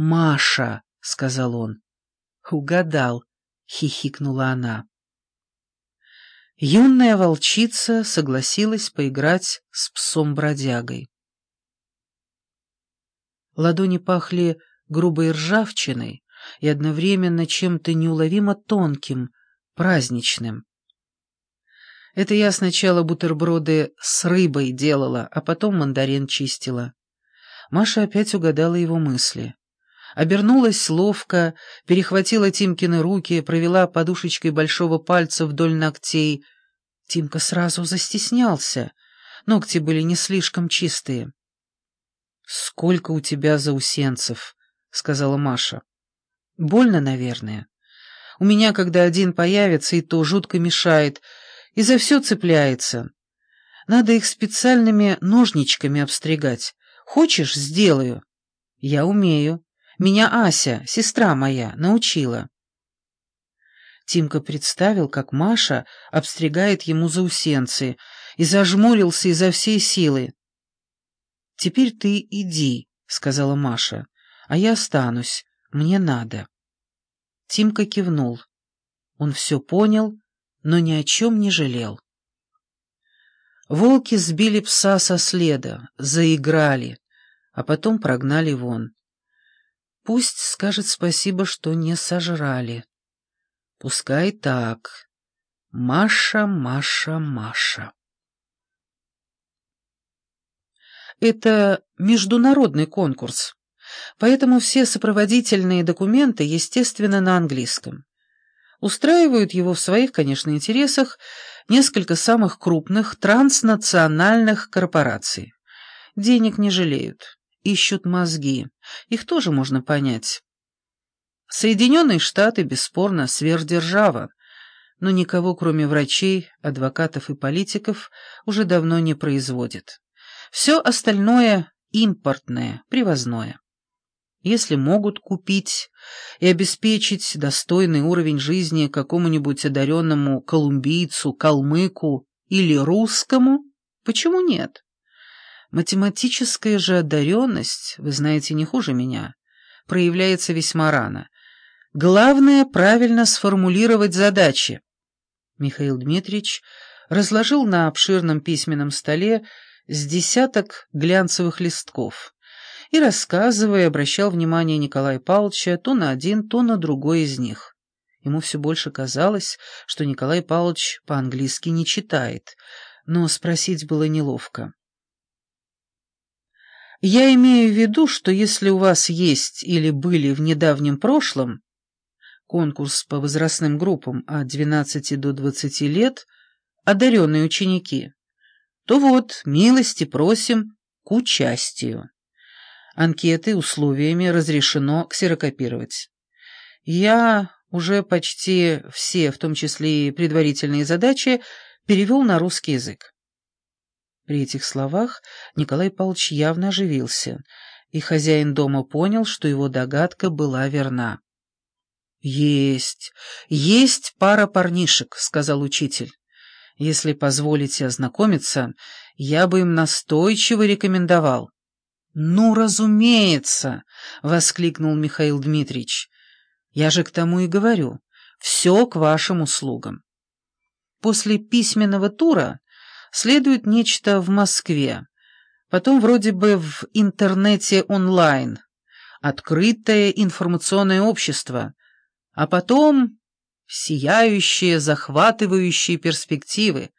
«Маша», — сказал он. «Угадал», — хихикнула она. Юная волчица согласилась поиграть с псом-бродягой. Ладони пахли грубой ржавчиной и одновременно чем-то неуловимо тонким, праздничным. Это я сначала бутерброды с рыбой делала, а потом мандарин чистила. Маша опять угадала его мысли. Обернулась ловко, перехватила Тимкины руки, провела подушечкой большого пальца вдоль ногтей. Тимка сразу застеснялся. Ногти были не слишком чистые. «Сколько у тебя заусенцев?» — сказала Маша. «Больно, наверное. У меня, когда один появится, и то жутко мешает, и за все цепляется. Надо их специальными ножничками обстригать. Хочешь, сделаю?» «Я умею. Меня Ася, сестра моя, научила». Тимка представил, как Маша обстригает ему заусенцы, и зажмурился изо всей силы. «Теперь ты иди», — сказала Маша, — «а я останусь, мне надо». Тимка кивнул. Он все понял, но ни о чем не жалел. Волки сбили пса со следа, заиграли, а потом прогнали вон. Пусть скажет спасибо, что не сожрали. Пускай так. Маша, Маша, Маша. Это международный конкурс, поэтому все сопроводительные документы, естественно, на английском. Устраивают его в своих, конечно, интересах несколько самых крупных транснациональных корпораций. Денег не жалеют ищут мозги. Их тоже можно понять. Соединенные Штаты, бесспорно, сверхдержава, но никого, кроме врачей, адвокатов и политиков, уже давно не производит. Все остальное импортное, привозное. Если могут купить и обеспечить достойный уровень жизни какому-нибудь одаренному колумбийцу, калмыку или русскому, почему нет? Математическая же одаренность, вы знаете, не хуже меня, проявляется весьма рано. Главное — правильно сформулировать задачи. Михаил Дмитриевич разложил на обширном письменном столе с десяток глянцевых листков и, рассказывая, обращал внимание Николая Павловича то на один, то на другой из них. Ему все больше казалось, что Николай Павлович по-английски не читает, но спросить было неловко. Я имею в виду, что если у вас есть или были в недавнем прошлом конкурс по возрастным группам от 12 до 20 лет, одаренные ученики, то вот, милости просим к участию. Анкеты условиями разрешено ксерокопировать. Я уже почти все, в том числе и предварительные задачи, перевел на русский язык. При этих словах Николай Павлович явно оживился, и хозяин дома понял, что его догадка была верна. «Есть, есть пара парнишек», — сказал учитель. «Если позволите ознакомиться, я бы им настойчиво рекомендовал». «Ну, разумеется!» — воскликнул Михаил Дмитриевич. «Я же к тому и говорю. Все к вашим услугам». После письменного тура следует нечто в Москве, потом вроде бы в интернете онлайн, открытое информационное общество, а потом сияющие, захватывающие перспективы,